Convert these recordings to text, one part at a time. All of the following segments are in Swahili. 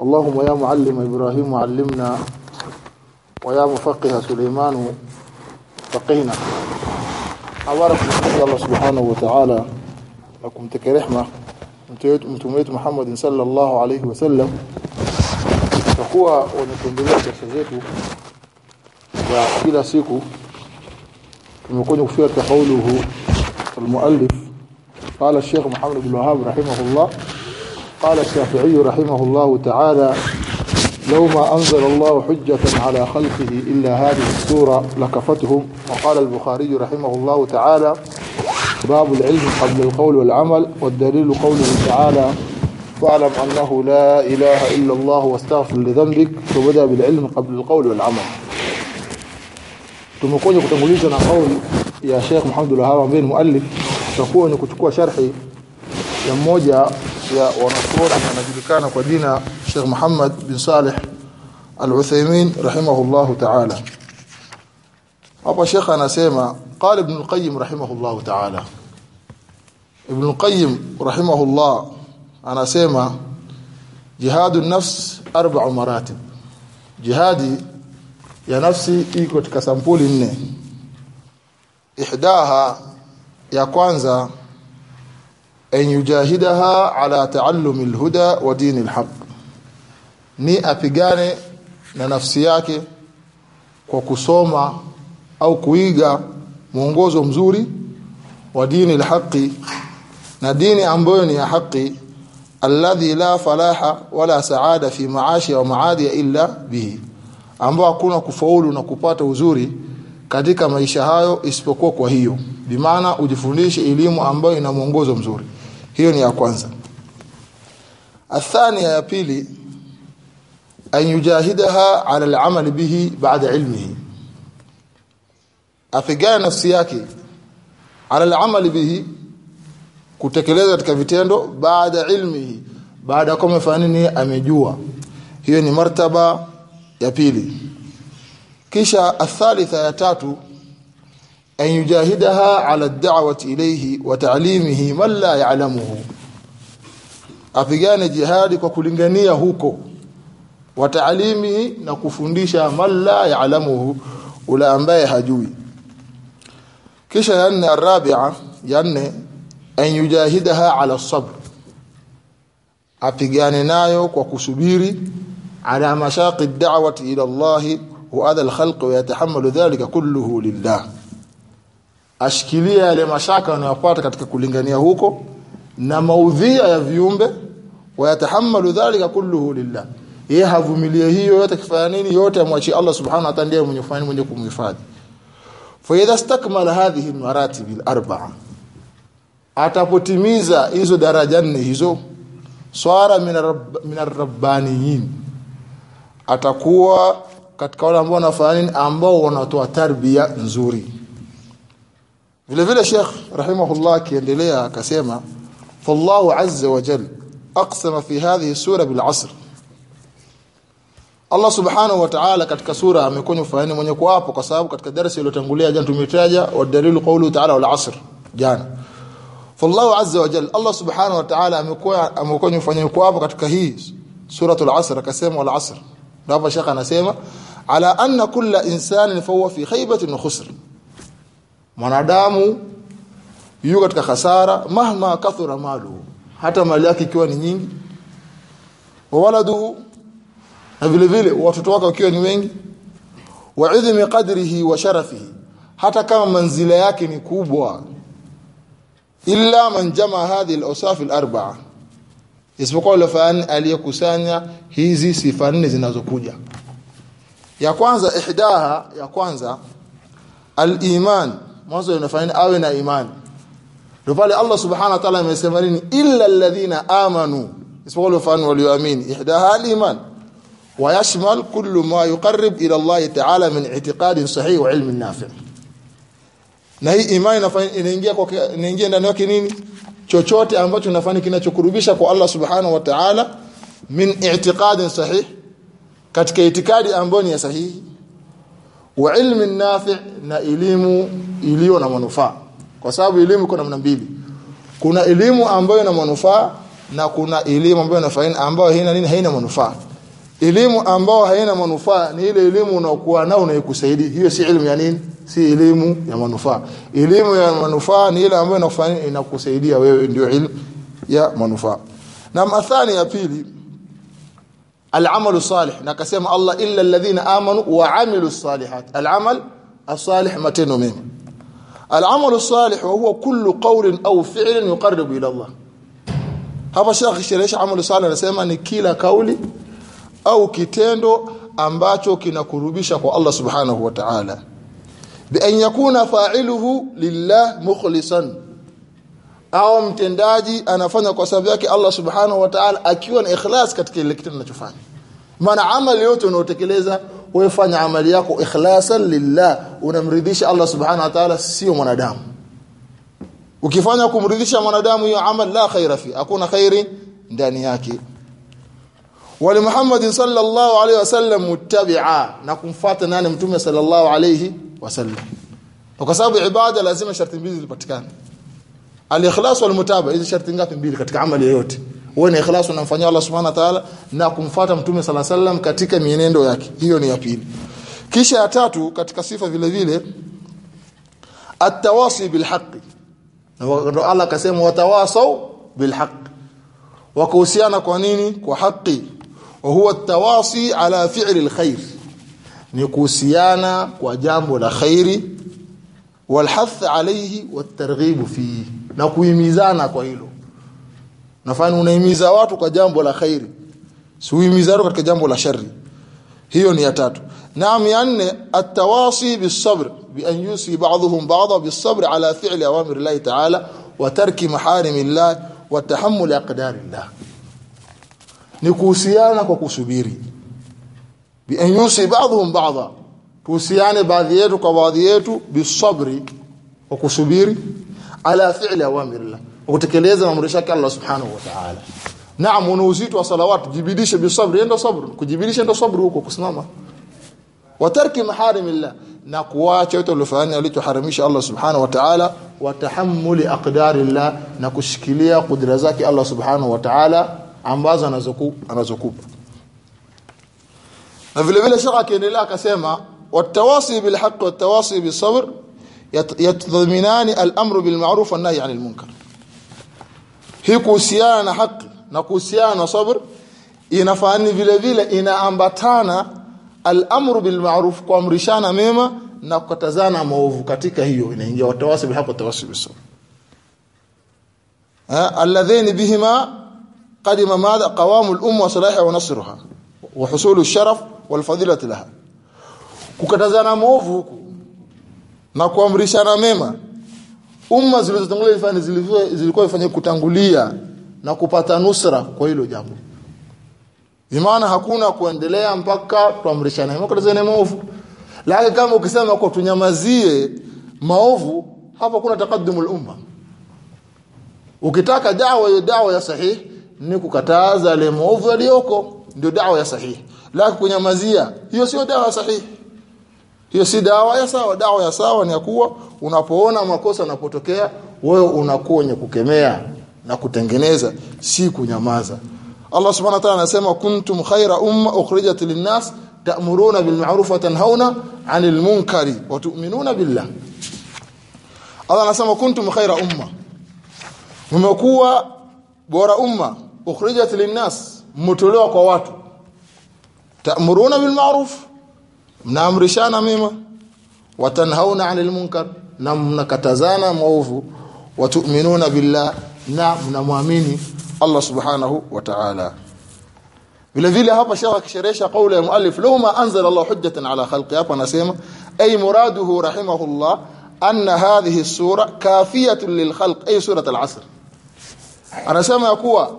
اللهم يا معلم إبراهيم علمنا ويا مفقه سليمان فقهنا. أبارك الله سبحانه وتعالى. لكم تكرمه متيت متوميت محمد صلى الله عليه وسلم. تقوى ونتمنى تشهدوا يا كل سيكو. كما يكون في قوله المؤلف. قال الشيخ محمد بن الوهاب رحمه الله. قال الشافعي رحمه الله تعالى لو ما أنزل الله حجة على خلقه إلا هذه السورة لكفتهم. وقال البخاري رحمه الله تعالى باب العلم قبل القول والعمل والدليل قوله تعالى فاعلم أنه لا إله إلا الله واستغفر لذنبك فبدأ بالعلم قبل القول والعمل. tumekuja kutanguliza na kauli ya Sheikh Muhammad al-Wahhab ni muallif tutakuwa ni kuchukua sharhi ya mmoja ya wanachuoni anajulikana kwa jina Sheikh Muhammad bin Saleh Al-Uthaymeen rahimahullahu ta'ala. Hapa Sheikh anasema qala Ibn al-Qayyim rahimahullahu ta'ala. Ibn al-Qayyim rahimahullah anasema jihadu nafs arba'u maratib. Jihadi ya nafsi iko katika sampuli nne. Ihdaha ya kwanza an yujahidaha ala taallumi alhuda wa dini alhaq ni apigane na nafsi yake kwa kusoma au kuiga mwongozo mzuri wa dini alhaqi na dini ambayo ni ya haki alladhi la falaha wala saada fi maashi wa maadi illa bihi ambao hakuna kufaulu na kupata uzuri katika maisha hayo isipokuwa kwa hiyo. Bimaana ujifundishe elimu ambayo ina mwongozo mzuri hiyo ni ya kwanza. Athania ya pili an yujahidaha ala al-amal bihi ba'da ilmihi. Afigana nafsi yake ala al-amal bihi kutekeleza katika vitendo baada ilmihi baada kama fanini nini? Amejua. Hiyo ni martaba ya pili. Kisha athalitha ya tatu an yujahidaha ala da'wati ilayhi wa ta'limihi man la ya'lamuhu. Apigane jihadi kwa kulingania huko. Wa ta'limihi na kufundisha man la ya'lamuhu ule ambaye hajui. Kisha ya nne arabi'a ya an yujahidaha ala sabr apigane nayo kwa kusubiri ala mashaqi ad-da'wati ila Allah wa adha al-khalq wa yatahammalu dhalika kulluhu lillah ashikilia yale mashaka anayopata katika kulingania huko na maudhia ya viumbe wayatahamalu dhalika kulluhu lillah. Yeye havumilie hiyo yote kifanya nini? Yote amwachie Allah subhanahu wa ta'ala mwenye kufanya mwenye kumhifadhi. Fa idha stakmala hadhihi almaratib alarba'a atapotimiza hizo daraja nne hizo swara min atakuwa katika wale ambao wanafanya nini? Ambao wanatoa tarbia nzuri vile vile Sheikh rahimahullah akiendelea akasema fallahu azza wa jalla aqsama fi hadhihi sura bil asr. Allah subhanahu wa ta'ala katika sura amekonya ufahani mwenye kuapo kwa sababu katika darasa iliyotangulia jana tumetaja wa dalilu qawlu ta'ala wal asr jana. Fallahu azza wa jalla Allah subhanahu wa ta'ala amekuwa ufahani kuapo katika hii suratul asr akasema wal asr. Hapa shaka anasema ala anna kulla insanin fahuwa fi khaybatin khusr mwanadamu yuko katika hasara mahma kathura malu hata mali yake ikiwa ni nyingi. Wa waladu na vile vile watoto wake wakiwa ni wengi. Wa idhmi qadrihi wa sharafihi. Hata kama manzila yake ni kubwa. Illa man jama hadhihi al-awsaf al-arba'a. Isipokuwa yule aliyekusanya hizi sifa nne zinazokuja. Ya kwanza ihdaha ya kwanza al-iman mwanzo inafanya awe na imani ndio pale Allah subhanahu wa ta'ala amesema nini illa alladhina amanu isipokuwa yule fulani walioamini ihdaha al-iman ويشمل كل ما يقرب الى الله تعالى من اعتقاد صحيح وعلم نافع na hii imani inaingia kwa inaingia ndani yake nini chochote ambacho nafanya kinachokurubisha kwa Allah subhanahu wa ta'ala min i'tiqadin sahih katika itikadi ambayo ni ya sahihi wa ilmi nafi' na elimu iliyo na manufaa. Kwa sababu elimu iko namna mbili. Kuna elimu ambayo ina manufaa na kuna elimu ambayo inafaina ambayo haina nini haina manufaa. Elimu ambayo haina manufaa ni ile elimu unaokuwa nayo unayokusaidia hiyo si elimu ya nini? Si elimu ya manufaa. Elimu ya manufaa ni ile ambayo inakufanya inakusaidia wewe ndio elimu ya manufaa. Na mathani ya pili العمل صالح نكسم الله إلا الذين آمنوا وعملوا الصالحات العمل الصالح متين ميم العمل الصالح وهو كل قول أو فعل يقرب إلى الله hapa Sheikh Sheresh Amal Saleh anasema ni kila kauli au kitendo ambacho kinakurubisha kwa Allah Subhanahu wa Ta'ala bi an yakuna fa'iluhu lillah mukhlisan Au mtendaji anafanya kwa sababu yake Allah Subhanahu wa Ta'ala akiwa na ikhlas katika ile kitu anachofanya. Maana amali yote unayotekeleza wewe amali yako ikhlasan lillah unamridhisha Allah Subhanahu wa Ta'ala sio mwanadamu. Ukifanya kumridhisha mwanadamu hiyo amali la khaira fi hakuna khairi ndani yake. Wali Muhammad sallallahu alayhi wasallam muttabi'a na kumfuata nani? Mtume sallallahu alayhi wasallam kwa sababu ibada lazima sharti mbili zipatikane al-ikhlas wal mutaba hizi sharti ngapi? Mbili katika amali yoyote. Uwe na ikhlas unamfanyia Allah subhanahu wa ta'ala na kumfuata mtume sala sallam katika mienendo yake. Hiyo ni ya pili. Kisha ya tatu katika sifa vile vile at-tawasi bil haqqi Allah akasema watawasau bil haqq wakahusiana kwa nini? Kwa haki wa huwa at-tawasi ala fi'li al-khair. Ni kuhusiana kwa jambo la khairi. Walhath alayhi watarghib fihi na kuhimizana kwa hilo. Nafanya unahimiza watu kwa jambo la khairi. Siuhimiza watu katika jambo la shari hiyo ni ya tatu. Naam ya nne atawasi bisabr bis-sabr bi an yusi ba'dhum ba'dha bis-sabr ala fi'li awamir Allah ta'ala wa tarki maharim Allah wa tahammul aqdar Allah. Ni kuhusiana kwa kusubiri. Bi an yusi ba'dhum ba'dha. Tuhusiane baadhi yetu kwa baadhi yetu bisabri wa kusubiri ala fi'li awamirillah kutekeleza amri yake Allah subhanahu wa ta'ala. Naam una uzito wa salawat jibidishe bi sabri enda sabr kujibidisha enda sabr huko kusimama. Wa tarki maharimillah na kuacha yote ulofanya alichoharamisha Allah subhanahu wa ta'ala. Wa tahammuli aqdarillah na kushikilia kudra zake Allah subhanahu wa ta'ala ambazo anazokupa anazokupa. Na vile vile shaka akiendelea akasema watawasi bilhaq watawasi bisabr والتواصي بالصبر يتضمنان الامر بالمعروف والنهي عن المنكر hii kuhusiana na haki na kuhusiana na sabr inafani vile vile inaambatana al-amru bil ma'ruf kuamrishana mema na kukatazana maovu katika hiyo inaingia watawasi bil haqq watawasi bis sabr alladhain bihima qadima madha qawam al-umma wa salaha wa nasruha wa husul ash-sharaf wal fadilati laha kukatazana maovu huku na kuamrishana mema. Umma zilizotangulia ifanye zilikuwa ifanye kutangulia na kupata nusra kwa hilo jambo. Imani hakuna kuendelea mpaka tuamrishane mema kukatazana maovu. Lakini kama ukisema kwa tunyamazie maovu hapo kuna takaddumul umma. Ukitaka dawa hiyo dawa ya sahihi ni kukataza le maovu yaliyoko. Ndio dawa ya sahihi lakini kunyamazia hiyo sio dawa sahihi hiyo si dawa ya sawa. Dawa ya sawa ni ya kuwa unapoona makosa yanapotokea wewe unakuwa wenye kukemea na kutengeneza si kunyamaza. Allah subhanahu wa ta'ala anasema kuntum khaira umma ukhrijat linnas ta'muruna bil ma'ruf wa tanhauna 'anil munkari wa tu'minuna billah. Allah anasema kuntum khaira umma. Mmekuwa bora umma ukhrijat linnas mtolewa kwa watu. Ta'muruna bil ma'ruf mnaamrishana mema. Watanhauna 'anil munkar. Na mnakatazana maovu. Watu'minuna billah. Na mnamwamini Allah subhanahu wa ta'ala. Vile vile hapa shaka akisherehesha kauli ya muallif law ma anzala Allah hujjatan ala khalqi. Hapa anasema ay muraduhu rahimahullah anna hadhihi sura kafiyatun lil khalq. Ay surat al-asr. Anasema kuwa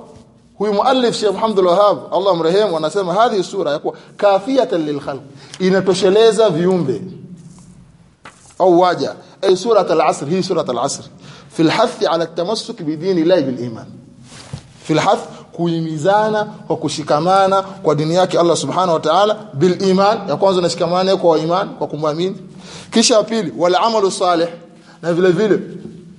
huyu muallif Sheikh Muhammad al-Wahhab Allah mrehemu anasema hadhi sura yakuwa kafiatan lilkhalq lil khalq inatosheleza viumbe. Au waja. Ay surat al-asr hii surat al-asr fi al-hath ala at-tamassuk bi din Allah bil iman. Fi al-hath kuhimizana kwa kushikamana kwa dini yake Allah subhanahu wa ta'ala bil iman. Ya kwanza nashikamana kwa iman kwa kumwamini. Kisha pili wal amalu salih na vile vile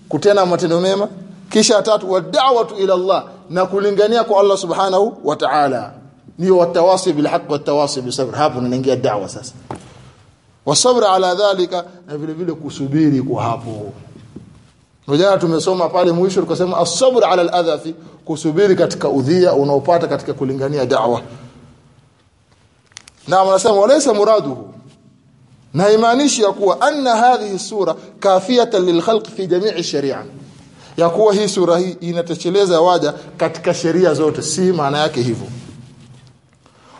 kutenda matendo mema kisha tatu wa da'watu ila Allah na kulingania kwa Allah subhanahu wa ta'ala. Ndio watawasi bil haqq watawasi bis sabr. Hapo ninaingia da'wa sasa. Wasabra ala dhalika na vile vile kusubiri kwa hapo. Jana tumesoma pale mwisho tukasema as-sabr ala al-adha kusubiri katika udhia unaopata katika kulingania da'wa. Na wanasema walaysa muraduhu. Na imaanishi ya kuwa anna hadhihi sura kafiyatan lilkhalq fi jami'i sharia ya kuwa hii sura hii inatosheleza waja katika sheria zote. Si maana yake hivyo.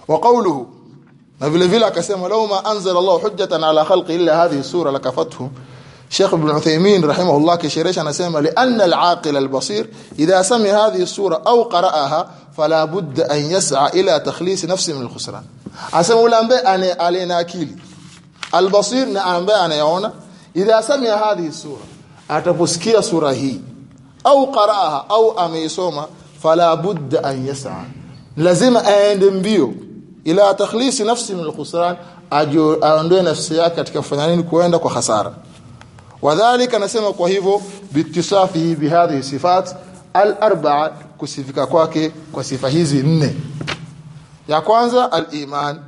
Wa qawluhu na vile vile akasema law ma anzala Allah hujjatan ala khalqi illa hadhihi sura lakafathu. Sheikh Ibn Uthaymeen rahimahullah kisheresha anasema lianna al-aqil al-basir idha sami hadhihi sura au qara'aha fala budda an yas'a ila takhlis nafsi min al-khusran. Asema ule ambaye alina akili al-basir na ambaye anayaona idha sami hadhihi sura ataposikia sura hii au qaraaha au ameisoma fala budda an yas'a. Lazima aende mbio. Ila takhlisi nafsi min alkhusran aondoe nafsi yake katika kufanya nini? Kuenda kwa hasara wadhālika nasema kwa hivyo bitisafihi bihadhihi sifat al-arba'a kusifika kwake kwa sifa hizi nne. Ya kwanza al-iman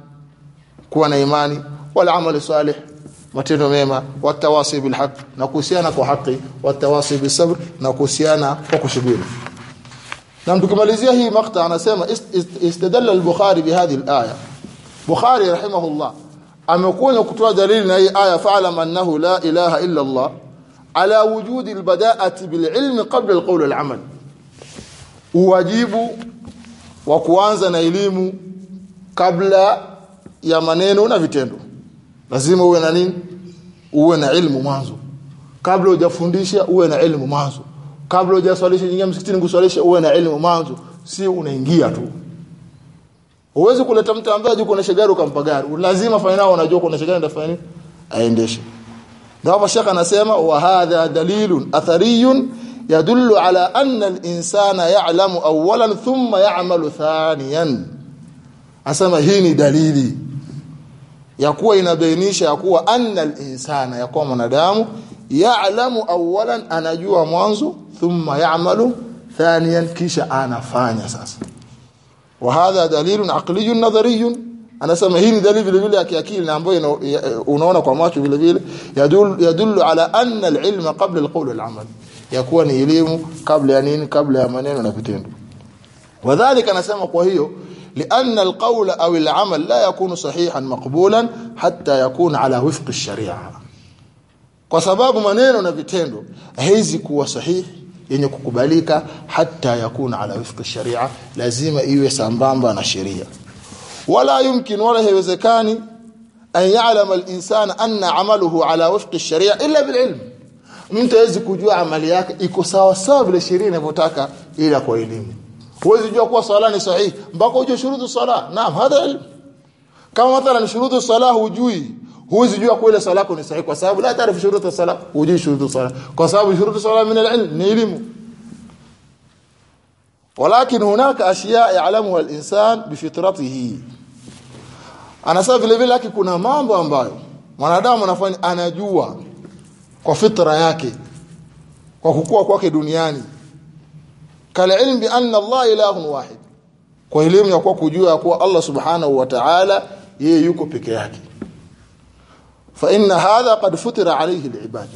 kuwa na imani. Wal amali salih matendo mema watawasi bil haqq na kuhusiana kwa haki watawasi bisabr na kuhusiana kwa kusubiri. Na tukimalizia hii makta anasema istadalla al-bukhari bihadhihi al-aya. Bukhari rahimahullah amekuja kutoa dalili na hii aya fa'lam annahu la ilaha illa Allah ala wujudi al-bada'ati bil-ilm qabla al-qawl al-amal. Uwajibu wa kuanza na elimu kabla ya maneno na vitendo lazima uwe na nini uwe na ilmu mwanzo kabla hujafundisha uwe na ilmu mwanzo kabla hujaswalisha nyingia msikitini kuswalisha uwe na ilmu mwanzo si unaingia tu Huwezi kuleta mtu ambaye yuko na gari ukampa gari. Lazima fanya nao unajua kuna gari ndafanya nini? Aendeshe. Ndio hapa shaka anasema wa hadha dalilun athariyun yadullu ala anna al-insana ya'lamu awwalan thumma ya'malu thaniyan. Asema hii ni dalili ya kuwa inabainisha ya kuwa anna insana ya kuwa mwanadamu ya'lamu awwalan anajua mwanzo thumma ya'malu thaniyan kisha anafanya sasa. Wa hadha dalilun aqliyun nadhariyun. Anasema hii ni dalili vile vile ya kiakili na ambayo unaona kwa macho vile vile yadullu ala anna alilma qabla alqawl walamal. Yakuwa ni elimu kabla ya nini? Kabla ya maneno na vitendo. Wadhalika anasema kwa hiyo لأن القول أو العمل لا يكون صحيحا مقبولا حتى يكون على وفق الشريعة kwa sababu maneno na vitendo haizi kuwa sahihi yenye kukubalika hata yakuna ala wifq sharia lazima iwe sambamba na sheria wala yumkin wala haiwezekani an ya'lam al-insan anna amaluhu ala wifq sharia illa bil ilm mtu hawezi kujua amali yake iko sawa sawa vile sheria inavyotaka ila kwa elimu huwezi jua kuwa sala ni sahihi mpaka ujue shurutu sala naam hada ilmu kama mathalan shurutu sala hujui huwezi jua kuwa ile sala yako ni sahihi kwa sababu la taarifu shurutu sala hujui shurutu sala kwa sababu shurutu sala min alilm ni elimu. Walakin hunaka ashiya ya'lamuha al-insan bi bifitratihi anasema vile vile haki kuna mambo ambayo mwanadamu anafanya anajua kwa fitra yake kwa kukua kwake duniani kala ilm bi anna Allah ilahun wahid. Kwa elimu ya kwa kujua ya kuwa Allah subhanahu wa ta'ala yeye yuko peke yake. Fa inna hadha qad futira alayhi alibad.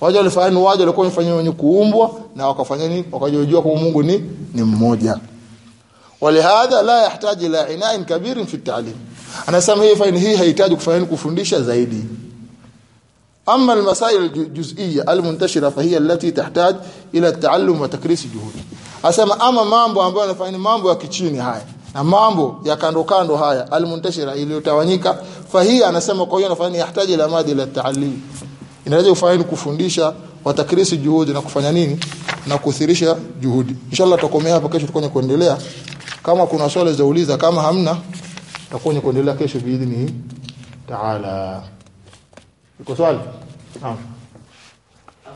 Waje walifanya waje walikuwa wamefanywa wenye kuumbwa na wakafanya nini? Wakajua kwa Mungu ni ni mmoja. Walihadha la yahtaji ila ina'in kabirin fi at-ta'lim anasema hii faini hii haihitaji kufanya kufundisha zaidi اما المسائل الجزئيه المنتشره فهي التي تحتاج الى التعلم وتكريس جهود asema ama mambo ambayo yanafanya mambo ya kichini haya na mambo ya kando kando haya almuntashira iliyotawanyika fahia anasema kwa hiyo anafanya yahitaji ila madi ila taallim inaweza kufanya kufundisha watakrisi juhudi na kufanya nini na kuthirisha juhudi inshallah tutakomea hapo kesho tutakuja kuendelea kama kuna swali za uliza kama hamna tutakuja kuendelea kesho biidhni taala iko swali naam